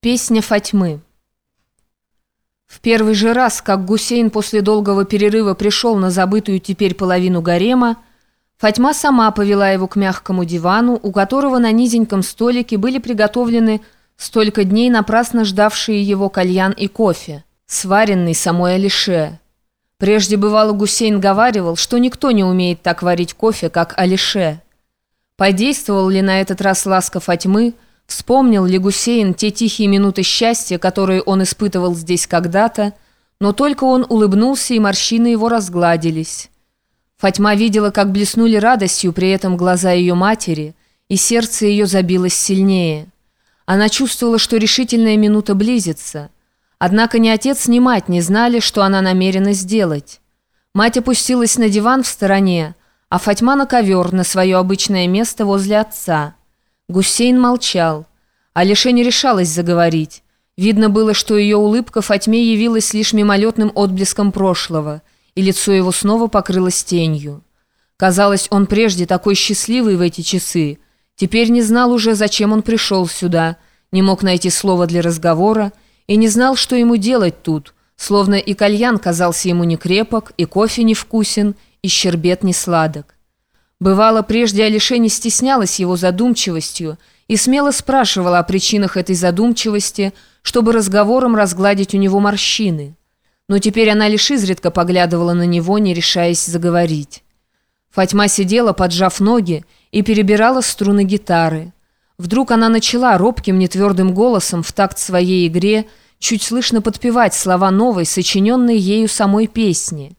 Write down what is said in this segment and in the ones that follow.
Песня Фатьмы В первый же раз, как Гусейн после долгого перерыва пришел на забытую теперь половину гарема, Фатьма сама повела его к мягкому дивану, у которого на низеньком столике были приготовлены столько дней напрасно ждавшие его кальян и кофе, сваренный самой Алише. Прежде бывало Гусейн говаривал, что никто не умеет так варить кофе, как Алише. Подействовал ли на этот раз ласка Фатьмы – Вспомнил ли Гусейн те тихие минуты счастья, которые он испытывал здесь когда-то, но только он улыбнулся, и морщины его разгладились. Фатьма видела, как блеснули радостью при этом глаза ее матери, и сердце ее забилось сильнее. Она чувствовала, что решительная минута близится. Однако ни отец, ни мать не знали, что она намерена сделать. Мать опустилась на диван в стороне, а Фатьма на ковер, на свое обычное место возле отца – Гусейн молчал. Алише не решалась заговорить. Видно было, что ее улыбка Фатьме явилась лишь мимолетным отблеском прошлого, и лицо его снова покрылось тенью. Казалось, он прежде такой счастливый в эти часы. Теперь не знал уже, зачем он пришел сюда, не мог найти слова для разговора и не знал, что ему делать тут, словно и кальян казался ему не крепок, и кофе не вкусен, и щербет не сладок. Бывало, прежде Алише не стеснялась его задумчивостью и смело спрашивала о причинах этой задумчивости, чтобы разговором разгладить у него морщины. Но теперь она лишь изредка поглядывала на него, не решаясь заговорить. Фатьма сидела, поджав ноги, и перебирала струны гитары. Вдруг она начала робким нетвердым голосом в такт своей игре чуть слышно подпевать слова новой, сочиненной ею самой песни.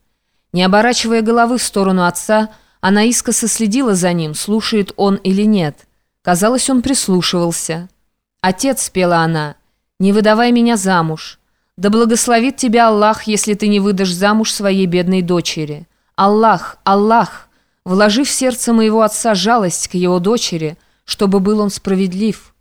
Не оборачивая головы в сторону отца, она искоса следила за ним, слушает он или нет. Казалось, он прислушивался. «Отец», — пела она, — «не выдавай меня замуж. Да благословит тебя Аллах, если ты не выдашь замуж своей бедной дочери. Аллах, Аллах, вложи в сердце моего отца жалость к его дочери, чтобы был он справедлив.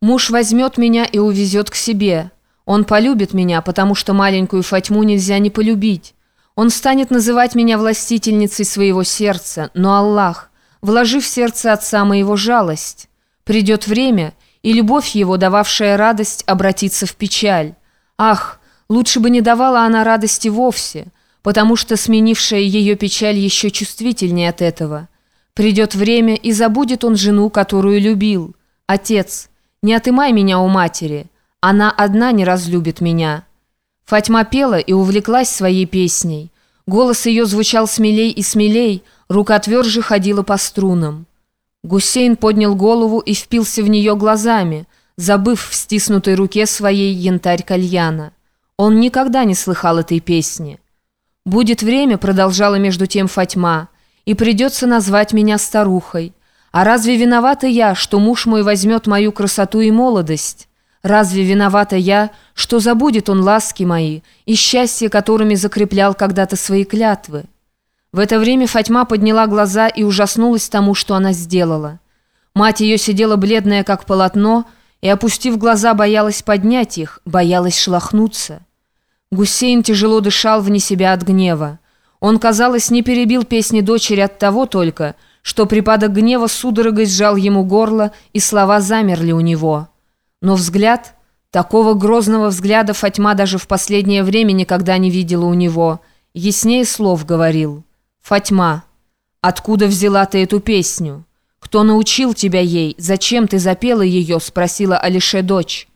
Муж возьмет меня и увезет к себе. Он полюбит меня, потому что маленькую Фатьму нельзя не полюбить». Он станет называть меня властительницей своего сердца, но Аллах, вложи в сердце отца моего жалость. Придет время, и любовь его, дававшая радость, обратится в печаль. Ах, лучше бы не давала она радости вовсе, потому что сменившая ее печаль еще чувствительнее от этого. Придет время, и забудет он жену, которую любил. Отец, не отымай меня у матери, она одна не разлюбит меня». Фатьма пела и увлеклась своей песней. Голос ее звучал смелей и смелей, рука тверже ходила по струнам. Гусейн поднял голову и впился в нее глазами, забыв в стиснутой руке своей янтарь кальяна. Он никогда не слыхал этой песни. «Будет время», — продолжала между тем Фатьма, «и придется назвать меня старухой. А разве виновата я, что муж мой возьмет мою красоту и молодость?» Разве виновата я, что забудет он ласки мои и счастье, которыми закреплял когда-то свои клятвы? В это время Фатьма подняла глаза и ужаснулась тому, что она сделала. Мать ее сидела бледная, как полотно, и, опустив глаза, боялась поднять их, боялась шлахнуться. Гусейн тяжело дышал вне себя от гнева. Он, казалось, не перебил песни дочери от того только, что припадок гнева судорогой сжал ему горло, и слова замерли у него. Но взгляд, такого грозного взгляда Фатьма даже в последнее время никогда не видела у него, яснее слов говорил. «Фатьма, откуда взяла ты эту песню? Кто научил тебя ей? Зачем ты запела ее?» спросила Алише дочь.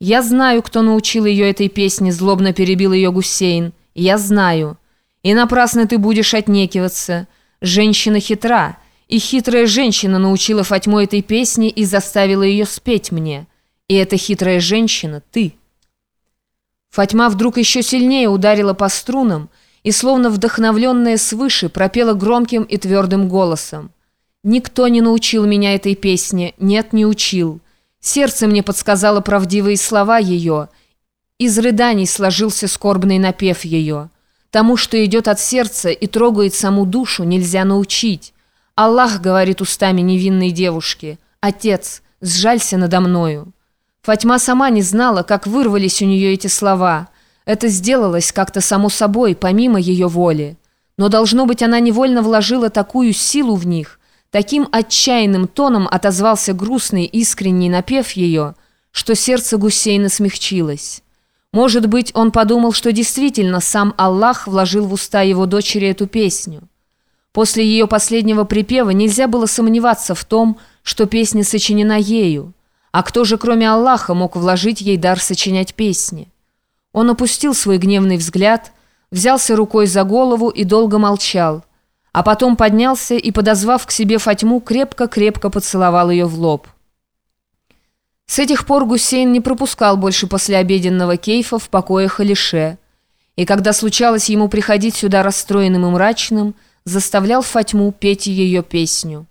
«Я знаю, кто научил ее этой песне», злобно перебил ее Гусейн. «Я знаю. И напрасно ты будешь отнекиваться. Женщина хитра, и хитрая женщина научила Фатьму этой песне и заставила ее спеть мне». И эта хитрая женщина — ты. Фатьма вдруг еще сильнее ударила по струнам и, словно вдохновленная свыше, пропела громким и твердым голосом. «Никто не научил меня этой песне, нет, не учил. Сердце мне подсказало правдивые слова ее. Из рыданий сложился скорбный напев ее. Тому, что идет от сердца и трогает саму душу, нельзя научить. Аллах говорит устами невинной девушки, «Отец, сжалься надо мною». Фатьма сама не знала, как вырвались у нее эти слова. Это сделалось как-то само собой, помимо ее воли. Но, должно быть, она невольно вложила такую силу в них, таким отчаянным тоном отозвался грустный искренний напев ее, что сердце Гусейна смягчилось. Может быть, он подумал, что действительно сам Аллах вложил в уста его дочери эту песню. После ее последнего припева нельзя было сомневаться в том, что песня сочинена ею. А кто же, кроме Аллаха, мог вложить ей дар сочинять песни? Он опустил свой гневный взгляд, взялся рукой за голову и долго молчал, а потом поднялся и, подозвав к себе Фатьму, крепко-крепко поцеловал ее в лоб. С этих пор Гусейн не пропускал больше послеобеденного кейфа в покоях Халише, и когда случалось ему приходить сюда расстроенным и мрачным, заставлял Фатьму петь ее песню.